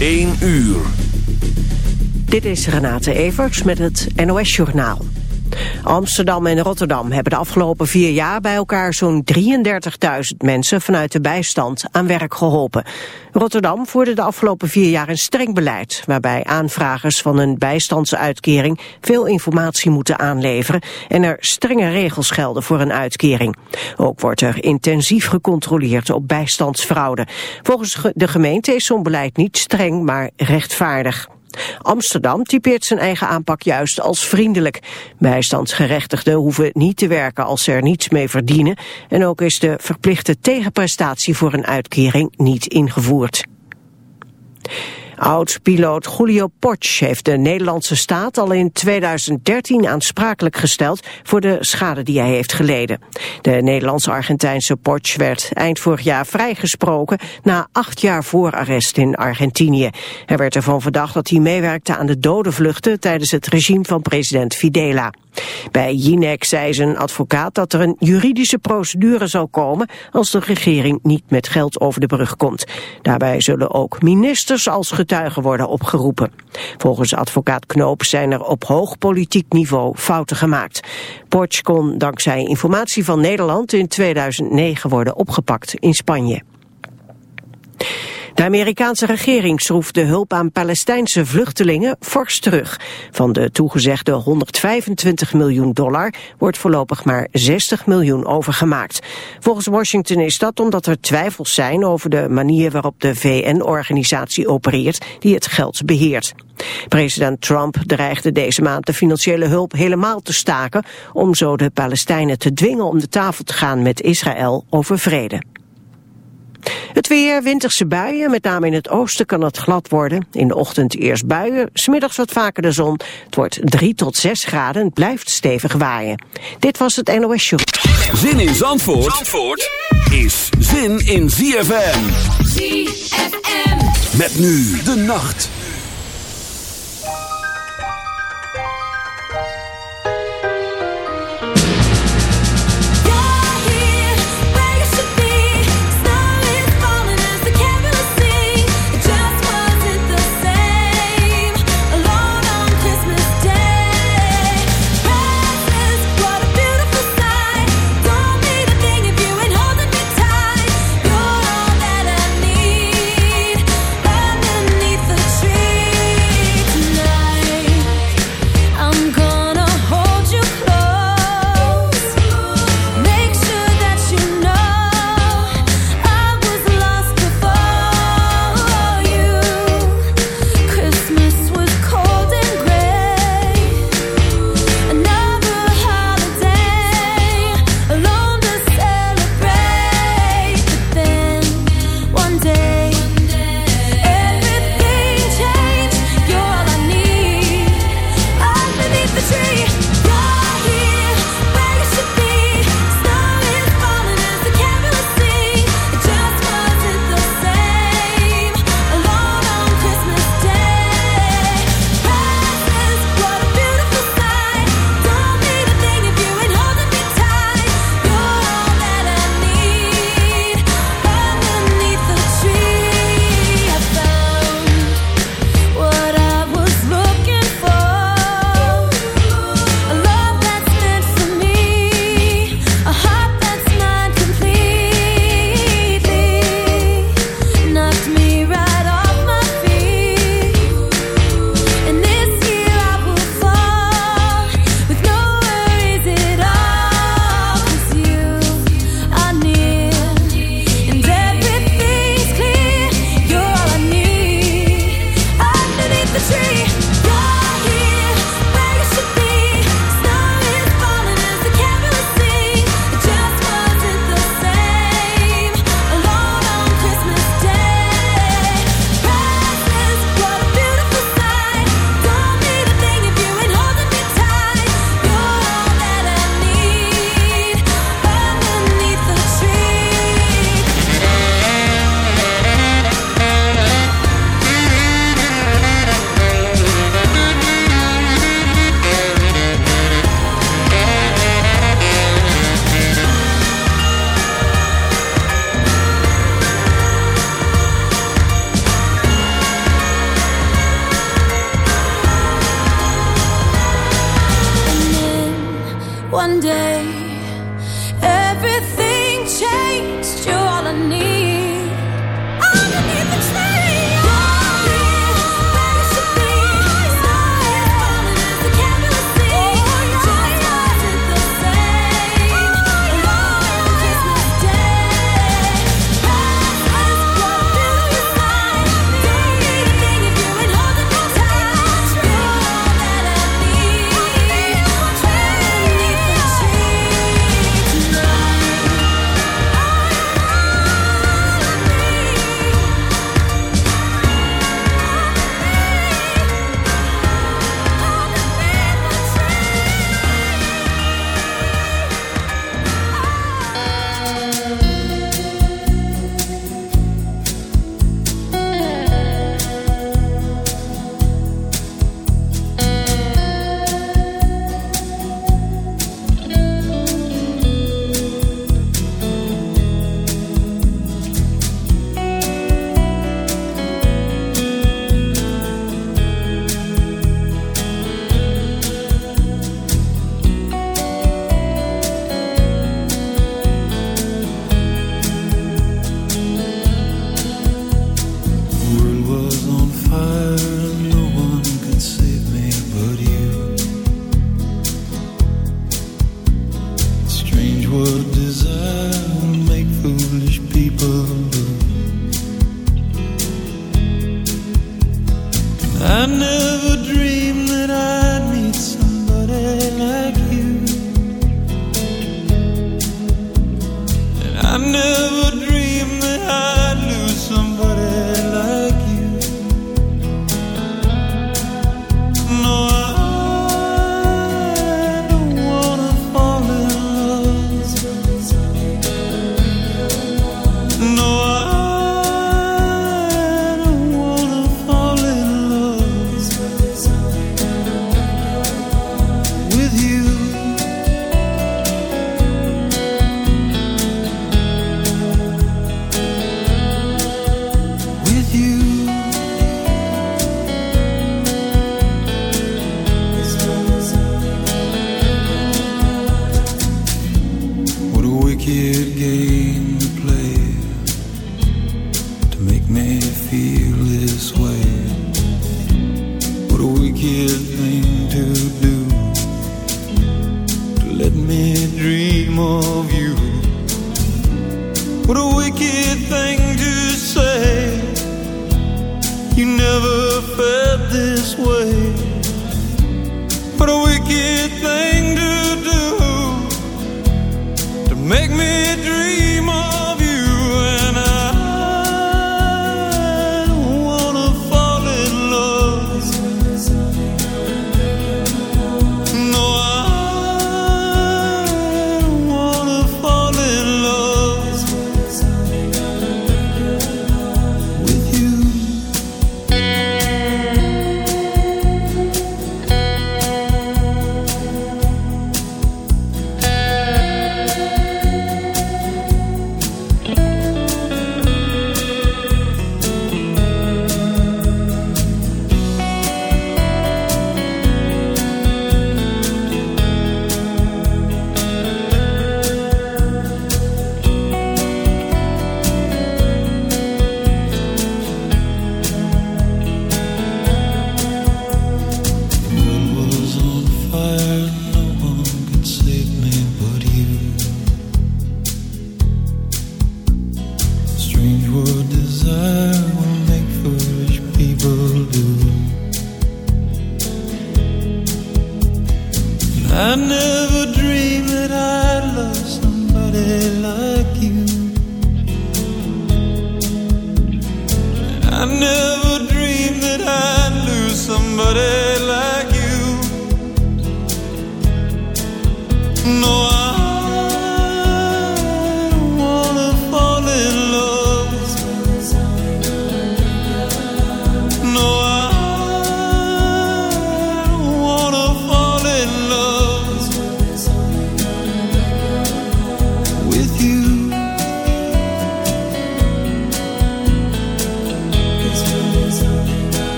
1 uur. Dit is Renate Evers met het NOS Journaal. Amsterdam en Rotterdam hebben de afgelopen vier jaar bij elkaar zo'n 33.000 mensen vanuit de bijstand aan werk geholpen. Rotterdam voerde de afgelopen vier jaar een streng beleid, waarbij aanvragers van een bijstandsuitkering veel informatie moeten aanleveren en er strenge regels gelden voor een uitkering. Ook wordt er intensief gecontroleerd op bijstandsfraude. Volgens de gemeente is zo'n beleid niet streng, maar rechtvaardig. Amsterdam typeert zijn eigen aanpak juist als vriendelijk. Bijstandsgerechtigden hoeven niet te werken als ze er niets mee verdienen. En ook is de verplichte tegenprestatie voor een uitkering niet ingevoerd. Oud-piloot Julio Potsch heeft de Nederlandse staat al in 2013 aansprakelijk gesteld voor de schade die hij heeft geleden. De Nederlands-Argentijnse Potsch werd eind vorig jaar vrijgesproken na acht jaar voorarrest in Argentinië. Hij werd ervan verdacht dat hij meewerkte aan de dodenvluchten tijdens het regime van president Fidela. Bij Jinek zei zijn advocaat dat er een juridische procedure zal komen als de regering niet met geld over de brug komt. Daarbij zullen ook ministers als getuigen worden opgeroepen. Volgens advocaat Knoop zijn er op hoog politiek niveau fouten gemaakt. Porch kon dankzij informatie van Nederland in 2009 worden opgepakt in Spanje. De Amerikaanse regering schroeft de hulp aan Palestijnse vluchtelingen fors terug. Van de toegezegde 125 miljoen dollar wordt voorlopig maar 60 miljoen overgemaakt. Volgens Washington is dat omdat er twijfels zijn over de manier waarop de VN-organisatie opereert die het geld beheert. President Trump dreigde deze maand de financiële hulp helemaal te staken om zo de Palestijnen te dwingen om de tafel te gaan met Israël over vrede. Het weer, winterse buien, met name in het oosten kan het glad worden. In de ochtend eerst buien, smiddags wat vaker de zon. Het wordt 3 tot 6 graden en blijft stevig waaien. Dit was het NOS Show. Zin in Zandvoort, Zandvoort is zin in ZFM. ZFM. Met nu de nacht.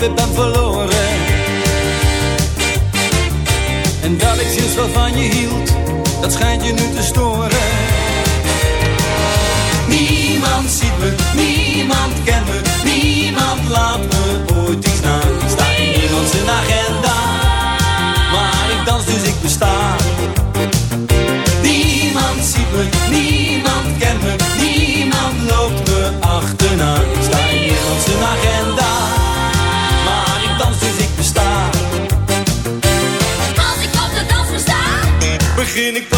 hoop ben verloren. En dat ik sinds wat van je hield, dat schijnt je nu te storen. begin ik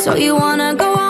So you wanna go on?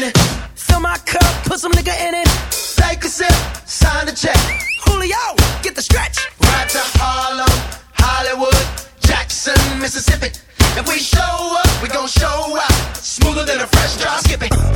minute. Fill my cup, put some nigga in it. Take a sip, sign the check. Julio, get the stretch. Right to Harlem, Hollywood, Jackson, Mississippi. If we show up, we gon' show out. Smoother than a fresh drop skipping.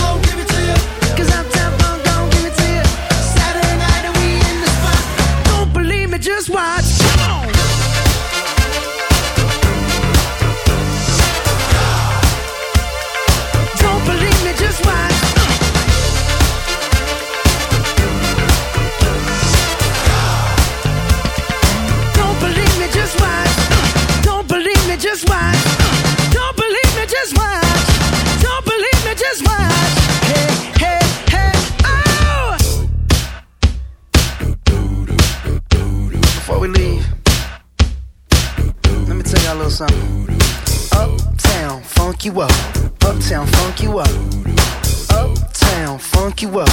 you up, uptown funk you up, uptown funk you up,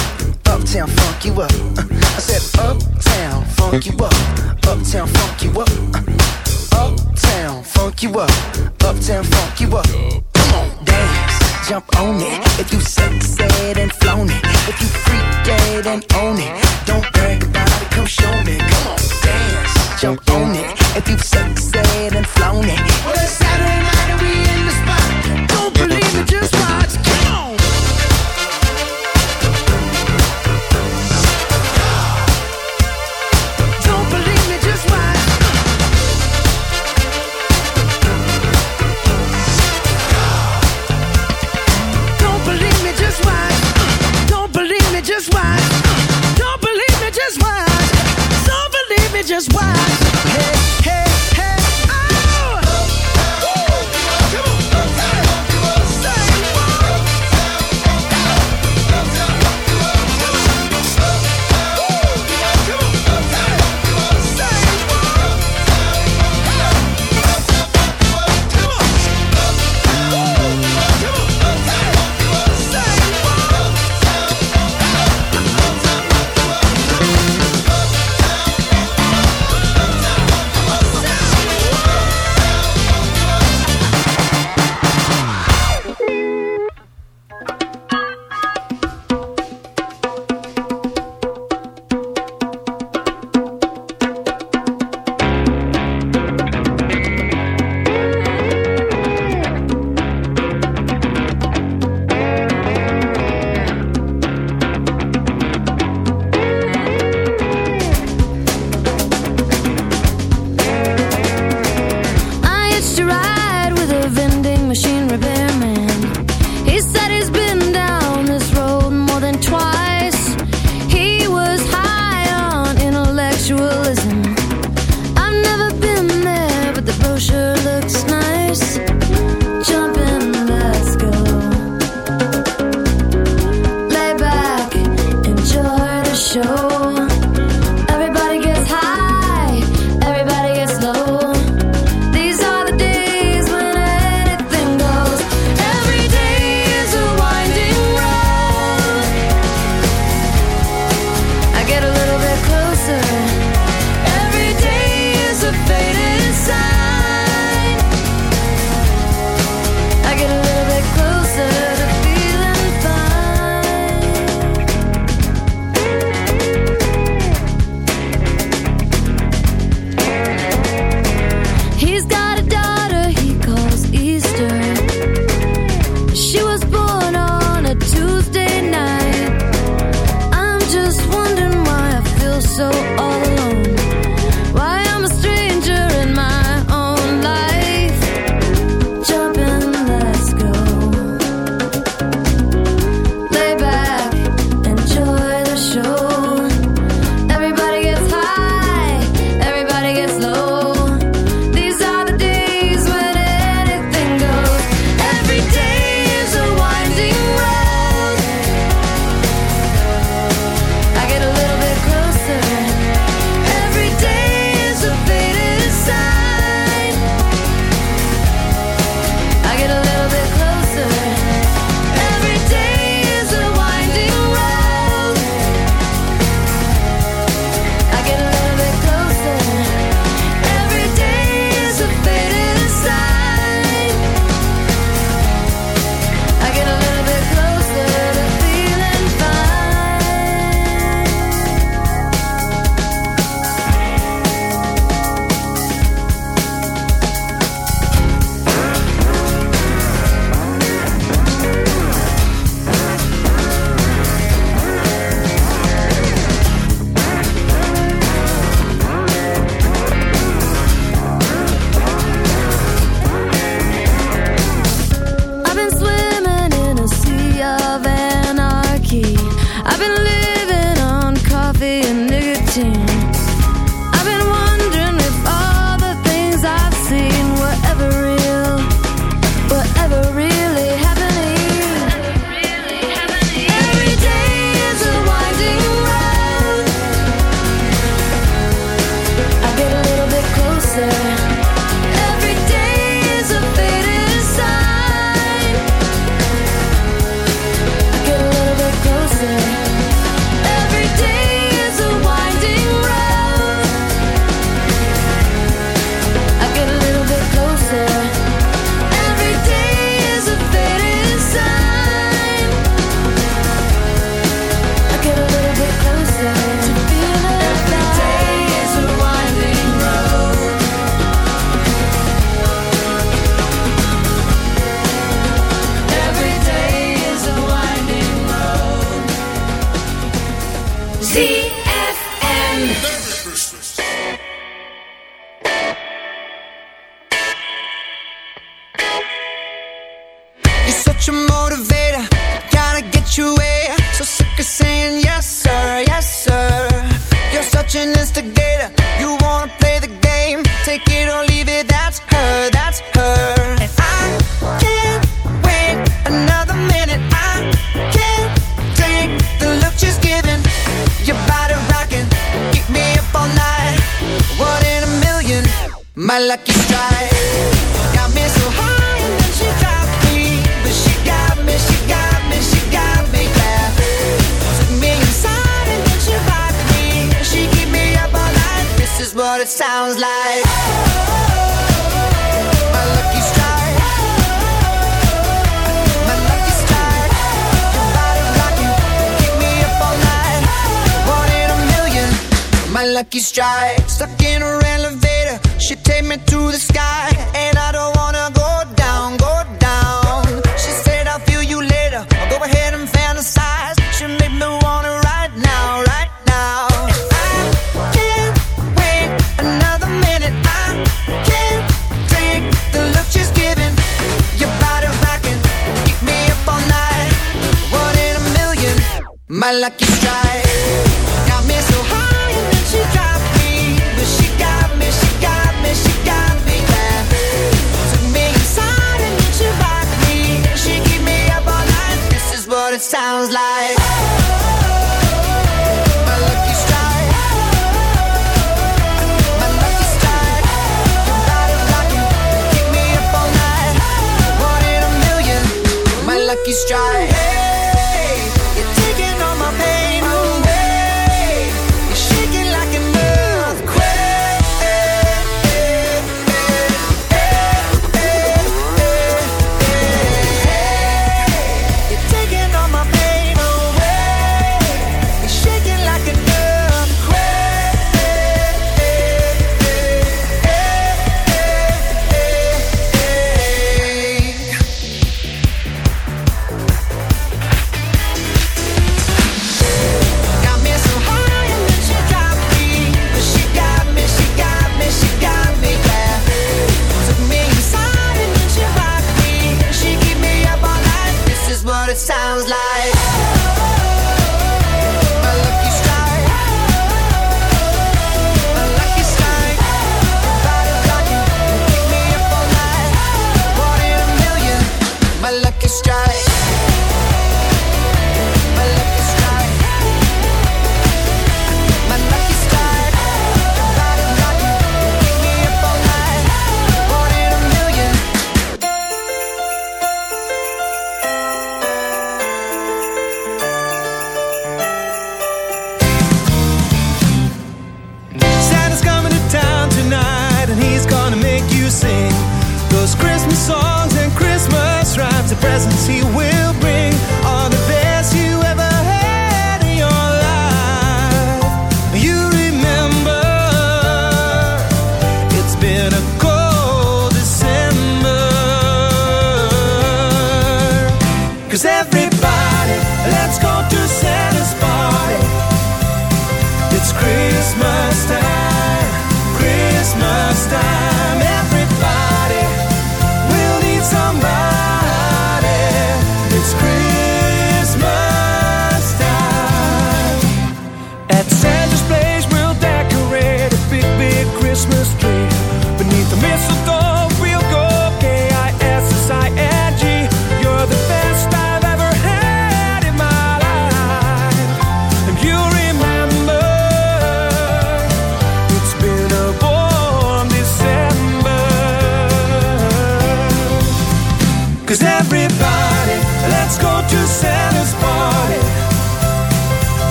uptown funk you up. Uh, I said uptown funk you up, uptown funk you up, uptown funk you up, uptown funk you up. Come on, dance, jump on it. If you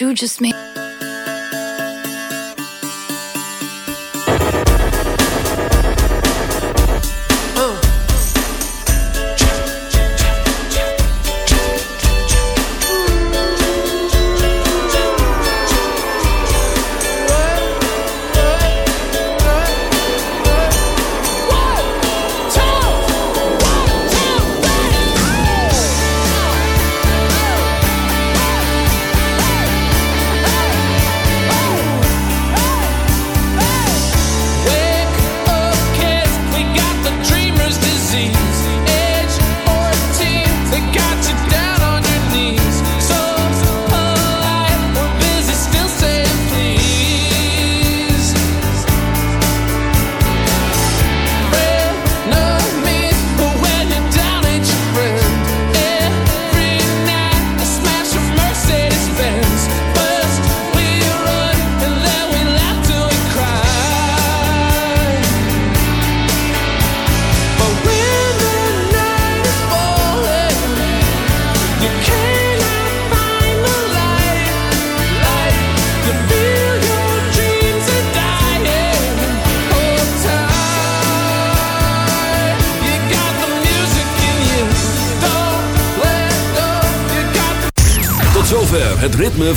you just made.